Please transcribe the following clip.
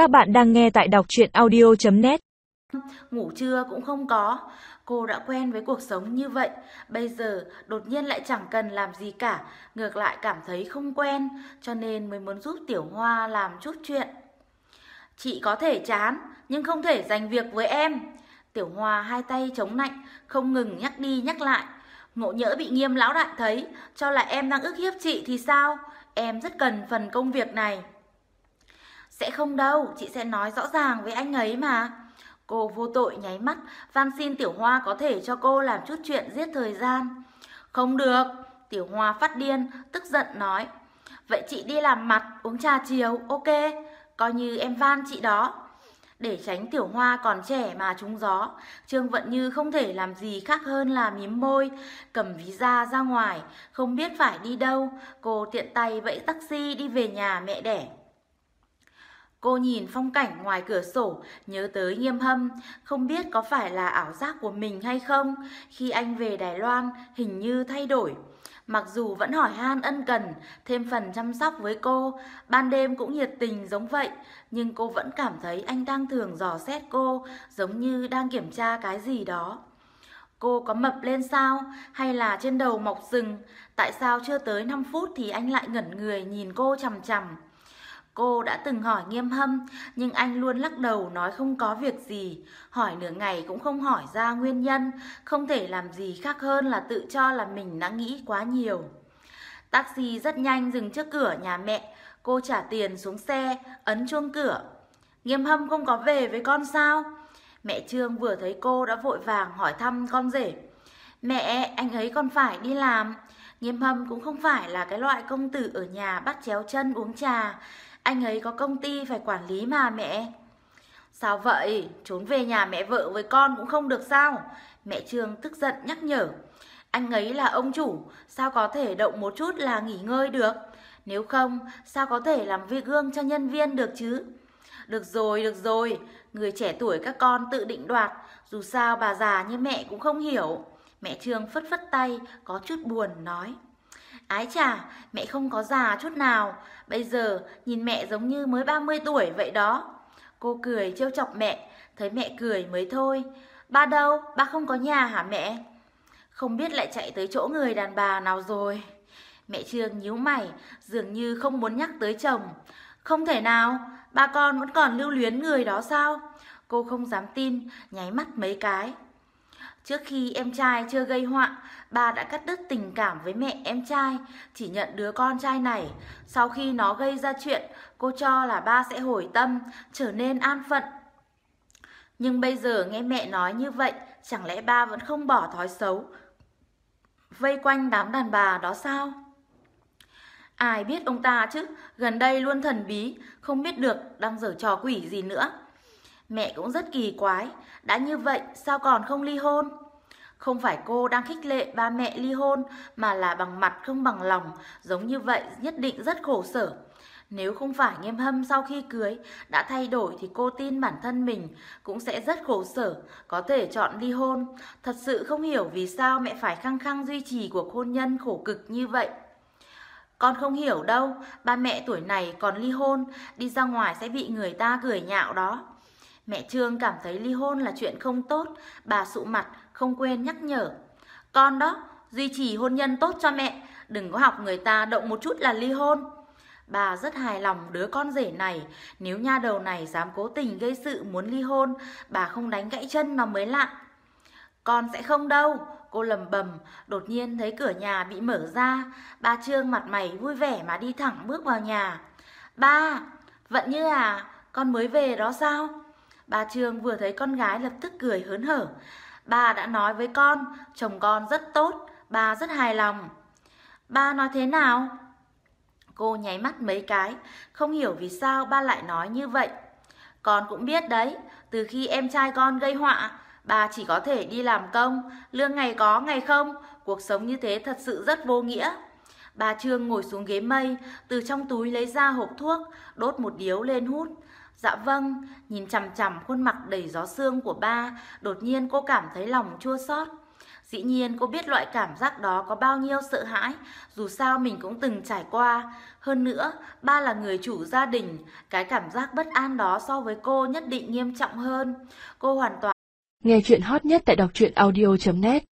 Các bạn đang nghe tại đọc chuyện audio.net Ngủ trưa cũng không có. Cô đã quen với cuộc sống như vậy. Bây giờ đột nhiên lại chẳng cần làm gì cả. Ngược lại cảm thấy không quen. Cho nên mới muốn giúp Tiểu Hoa làm chút chuyện. Chị có thể chán, nhưng không thể giành việc với em. Tiểu Hoa hai tay chống nạnh, không ngừng nhắc đi nhắc lại. Ngộ nhỡ bị nghiêm lão đại thấy, cho là em đang ức hiếp chị thì sao? Em rất cần phần công việc này. Sẽ không đâu, chị sẽ nói rõ ràng với anh ấy mà. Cô vô tội nháy mắt, van xin Tiểu Hoa có thể cho cô làm chút chuyện giết thời gian. Không được, Tiểu Hoa phát điên, tức giận nói. Vậy chị đi làm mặt, uống trà chiều, ok, coi như em van chị đó. Để tránh Tiểu Hoa còn trẻ mà trúng gió, Trương Vận Như không thể làm gì khác hơn là mím môi, cầm ví da ra ngoài, không biết phải đi đâu, cô tiện tay vẫy taxi đi về nhà mẹ đẻ. Cô nhìn phong cảnh ngoài cửa sổ, nhớ tới nghiêm hâm, không biết có phải là ảo giác của mình hay không, khi anh về Đài Loan hình như thay đổi. Mặc dù vẫn hỏi han ân cần, thêm phần chăm sóc với cô, ban đêm cũng nhiệt tình giống vậy, nhưng cô vẫn cảm thấy anh đang thường dò xét cô, giống như đang kiểm tra cái gì đó. Cô có mập lên sao? Hay là trên đầu mọc rừng? Tại sao chưa tới 5 phút thì anh lại ngẩn người nhìn cô chằm chằm? Cô đã từng hỏi nghiêm hâm, nhưng anh luôn lắc đầu nói không có việc gì. Hỏi nửa ngày cũng không hỏi ra nguyên nhân, không thể làm gì khác hơn là tự cho là mình đã nghĩ quá nhiều. Taxi rất nhanh dừng trước cửa nhà mẹ, cô trả tiền xuống xe, ấn chuông cửa. Nghiêm hâm không có về với con sao? Mẹ Trương vừa thấy cô đã vội vàng hỏi thăm con rể. Mẹ, anh ấy còn phải đi làm. Nghiêm hâm cũng không phải là cái loại công tử ở nhà bắt chéo chân uống trà. Anh ấy có công ty phải quản lý mà mẹ. Sao vậy? Trốn về nhà mẹ vợ với con cũng không được sao? Mẹ Trương tức giận nhắc nhở. Anh ấy là ông chủ, sao có thể động một chút là nghỉ ngơi được? Nếu không, sao có thể làm vi gương cho nhân viên được chứ? Được rồi, được rồi, người trẻ tuổi các con tự định đoạt, dù sao bà già như mẹ cũng không hiểu. Mẹ Trương phất phất tay, có chút buồn nói. Ái chà, mẹ không có già chút nào, bây giờ nhìn mẹ giống như mới 30 tuổi vậy đó. Cô cười trêu chọc mẹ, thấy mẹ cười mới thôi. Ba đâu, ba không có nhà hả mẹ? Không biết lại chạy tới chỗ người đàn bà nào rồi. Mẹ Trương nhíu mày, dường như không muốn nhắc tới chồng. Không thể nào, ba con vẫn còn lưu luyến người đó sao? Cô không dám tin, nháy mắt mấy cái. Trước khi em trai chưa gây họa, ba đã cắt đứt tình cảm với mẹ em trai, chỉ nhận đứa con trai này. Sau khi nó gây ra chuyện, cô cho là ba sẽ hồi tâm, trở nên an phận. Nhưng bây giờ nghe mẹ nói như vậy, chẳng lẽ ba vẫn không bỏ thói xấu, vây quanh đám đàn bà đó sao? Ai biết ông ta chứ, gần đây luôn thần bí, không biết được đang dở trò quỷ gì nữa. Mẹ cũng rất kỳ quái, đã như vậy sao còn không ly hôn? Không phải cô đang khích lệ ba mẹ ly hôn mà là bằng mặt không bằng lòng, giống như vậy nhất định rất khổ sở. Nếu không phải nghiêm hâm sau khi cưới đã thay đổi thì cô tin bản thân mình cũng sẽ rất khổ sở, có thể chọn ly hôn. Thật sự không hiểu vì sao mẹ phải khăng khăng duy trì cuộc hôn nhân khổ cực như vậy. Con không hiểu đâu, ba mẹ tuổi này còn ly hôn, đi ra ngoài sẽ bị người ta cười nhạo đó. Mẹ Trương cảm thấy ly hôn là chuyện không tốt, bà sụ mặt, không quên nhắc nhở. Con đó, duy trì hôn nhân tốt cho mẹ, đừng có học người ta động một chút là ly hôn. Bà rất hài lòng đứa con rể này, nếu nha đầu này dám cố tình gây sự muốn ly hôn, bà không đánh gãy chân nó mới lạ. Con sẽ không đâu, cô lầm bầm, đột nhiên thấy cửa nhà bị mở ra, ba Trương mặt mày vui vẻ mà đi thẳng bước vào nhà. Ba, vẫn Như à, con mới về đó sao? Bà Trương vừa thấy con gái lập tức cười hớn hở. Bà đã nói với con, chồng con rất tốt, bà rất hài lòng. Ba nói thế nào? Cô nháy mắt mấy cái, không hiểu vì sao ba lại nói như vậy. Con cũng biết đấy, từ khi em trai con gây họa, bà chỉ có thể đi làm công, lương ngày có ngày không, cuộc sống như thế thật sự rất vô nghĩa. Bà Trương ngồi xuống ghế mây, từ trong túi lấy ra hộp thuốc, đốt một điếu lên hút. Dạ vâng, nhìn chằm chằm khuôn mặt đầy gió sương của ba, đột nhiên cô cảm thấy lòng chua xót. Dĩ nhiên cô biết loại cảm giác đó có bao nhiêu sợ hãi, dù sao mình cũng từng trải qua. Hơn nữa, ba là người chủ gia đình, cái cảm giác bất an đó so với cô nhất định nghiêm trọng hơn. Cô hoàn toàn Nghe chuyện hot nhất tại đọc truyện audio.net